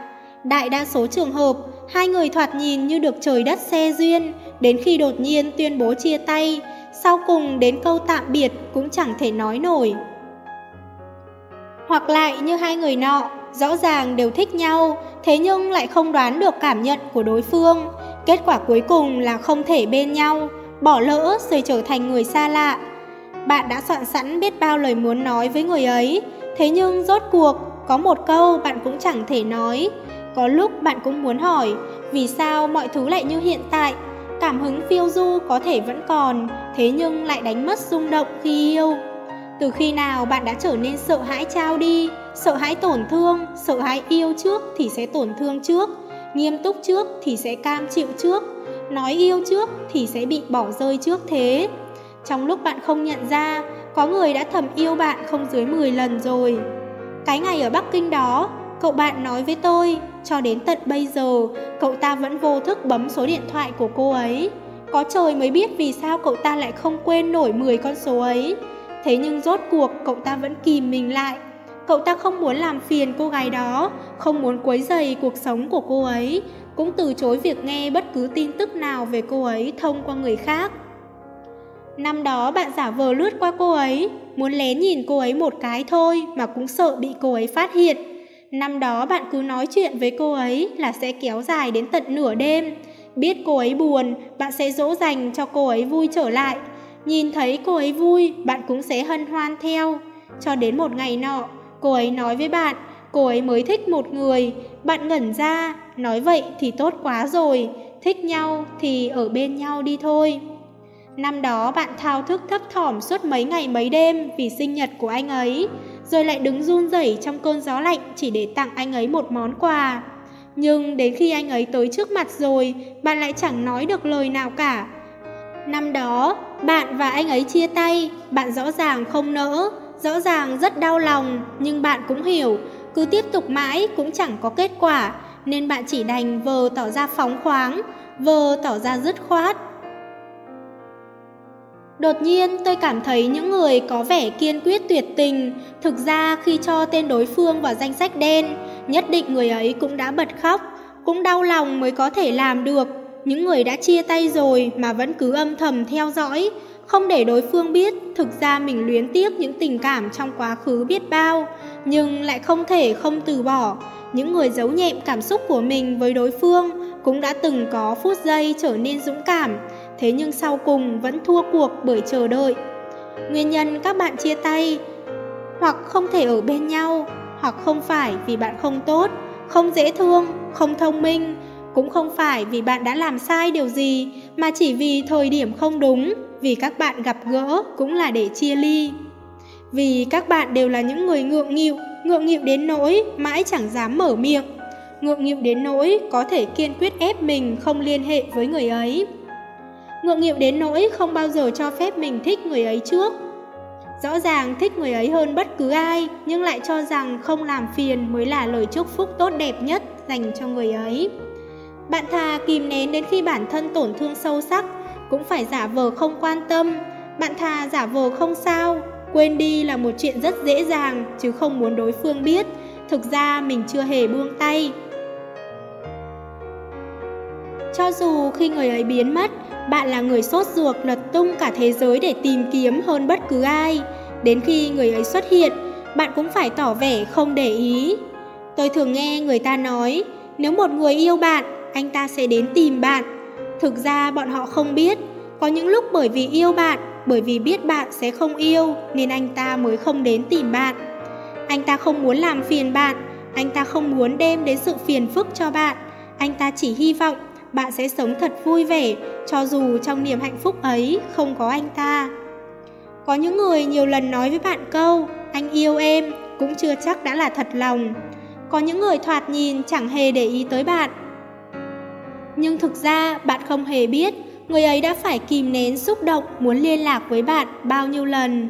Đại đa số trường hợp, hai người thoạt nhìn như được trời đất xe duyên, đến khi đột nhiên tuyên bố chia tay, sau cùng đến câu tạm biệt cũng chẳng thể nói nổi. Hoặc lại như hai người nọ, rõ ràng đều thích nhau, thế nhưng lại không đoán được cảm nhận của đối phương. Kết quả cuối cùng là không thể bên nhau, bỏ lỡ rồi trở thành người xa lạ. Bạn đã soạn sẵn biết bao lời muốn nói với người ấy, thế nhưng rốt cuộc có một câu bạn cũng chẳng thể nói. Có lúc bạn cũng muốn hỏi, vì sao mọi thứ lại như hiện tại? Cảm hứng phiêu du có thể vẫn còn, thế nhưng lại đánh mất rung động khi yêu. Từ khi nào bạn đã trở nên sợ hãi trao đi, sợ hãi tổn thương, sợ hãi yêu trước thì sẽ tổn thương trước, nghiêm túc trước thì sẽ cam chịu trước, nói yêu trước thì sẽ bị bỏ rơi trước thế. Trong lúc bạn không nhận ra, có người đã thầm yêu bạn không dưới 10 lần rồi. Cái ngày ở Bắc Kinh đó, cậu bạn nói với tôi, cho đến tận bây giờ, cậu ta vẫn vô thức bấm số điện thoại của cô ấy. Có trời mới biết vì sao cậu ta lại không quên nổi 10 con số ấy. Thế nhưng rốt cuộc cậu ta vẫn kìm mình lại. Cậu ta không muốn làm phiền cô gái đó, không muốn quấy rầy cuộc sống của cô ấy, cũng từ chối việc nghe bất cứ tin tức nào về cô ấy thông qua người khác. Năm đó bạn giả vờ lướt qua cô ấy, muốn lén nhìn cô ấy một cái thôi mà cũng sợ bị cô ấy phát hiện. Năm đó bạn cứ nói chuyện với cô ấy là sẽ kéo dài đến tận nửa đêm. Biết cô ấy buồn, bạn sẽ dỗ dành cho cô ấy vui trở lại. Nhìn thấy cô ấy vui, bạn cũng sẽ hân hoan theo. Cho đến một ngày nọ, cô ấy nói với bạn, cô ấy mới thích một người. Bạn ngẩn ra, nói vậy thì tốt quá rồi, thích nhau thì ở bên nhau đi thôi. Năm đó bạn thao thức thấp thỏm suốt mấy ngày mấy đêm vì sinh nhật của anh ấy, rồi lại đứng run rẩy trong cơn gió lạnh chỉ để tặng anh ấy một món quà. Nhưng đến khi anh ấy tới trước mặt rồi, bạn lại chẳng nói được lời nào cả. Năm đó, bạn và anh ấy chia tay, bạn rõ ràng không nỡ, rõ ràng rất đau lòng, nhưng bạn cũng hiểu, cứ tiếp tục mãi cũng chẳng có kết quả, nên bạn chỉ đành vờ tỏ ra phóng khoáng, vờ tỏ ra dứt khoát, Đột nhiên tôi cảm thấy những người có vẻ kiên quyết tuyệt tình, thực ra khi cho tên đối phương vào danh sách đen, nhất định người ấy cũng đã bật khóc, cũng đau lòng mới có thể làm được. Những người đã chia tay rồi mà vẫn cứ âm thầm theo dõi, không để đối phương biết thực ra mình luyến tiếc những tình cảm trong quá khứ biết bao, nhưng lại không thể không từ bỏ. Những người giấu nhẹm cảm xúc của mình với đối phương cũng đã từng có phút giây trở nên dũng cảm, thế nhưng sau cùng vẫn thua cuộc bởi chờ đợi. Nguyên nhân các bạn chia tay hoặc không thể ở bên nhau, hoặc không phải vì bạn không tốt, không dễ thương, không thông minh, cũng không phải vì bạn đã làm sai điều gì, mà chỉ vì thời điểm không đúng, vì các bạn gặp gỡ cũng là để chia ly. Vì các bạn đều là những người ngượng nghịu, ngượng nghịu đến nỗi mãi chẳng dám mở miệng, ngượng nghịu đến nỗi có thể kiên quyết ép mình không liên hệ với người ấy ngượng nghịu đến nỗi không bao giờ cho phép mình thích người ấy trước. Rõ ràng thích người ấy hơn bất cứ ai, nhưng lại cho rằng không làm phiền mới là lời chúc phúc tốt đẹp nhất dành cho người ấy. Bạn thà kìm nén đến khi bản thân tổn thương sâu sắc, cũng phải giả vờ không quan tâm. Bạn thà giả vờ không sao, quên đi là một chuyện rất dễ dàng, chứ không muốn đối phương biết. Thực ra mình chưa hề buông tay. Cho dù khi người ấy biến mất, bạn là người sốt ruột lật tung cả thế giới để tìm kiếm hơn bất cứ ai. Đến khi người ấy xuất hiện, bạn cũng phải tỏ vẻ không để ý. Tôi thường nghe người ta nói, nếu một người yêu bạn, anh ta sẽ đến tìm bạn. Thực ra bọn họ không biết, có những lúc bởi vì yêu bạn, bởi vì biết bạn sẽ không yêu nên anh ta mới không đến tìm bạn. Anh ta không muốn làm phiền bạn, anh ta không muốn đem đến sự phiền phức cho bạn, anh ta chỉ hy vọng bạn sẽ sống thật vui vẻ, cho dù trong niềm hạnh phúc ấy không có anh ta. Có những người nhiều lần nói với bạn câu, anh yêu em, cũng chưa chắc đã là thật lòng. Có những người thoạt nhìn chẳng hề để ý tới bạn. Nhưng thực ra, bạn không hề biết người ấy đã phải kìm nén xúc động muốn liên lạc với bạn bao nhiêu lần.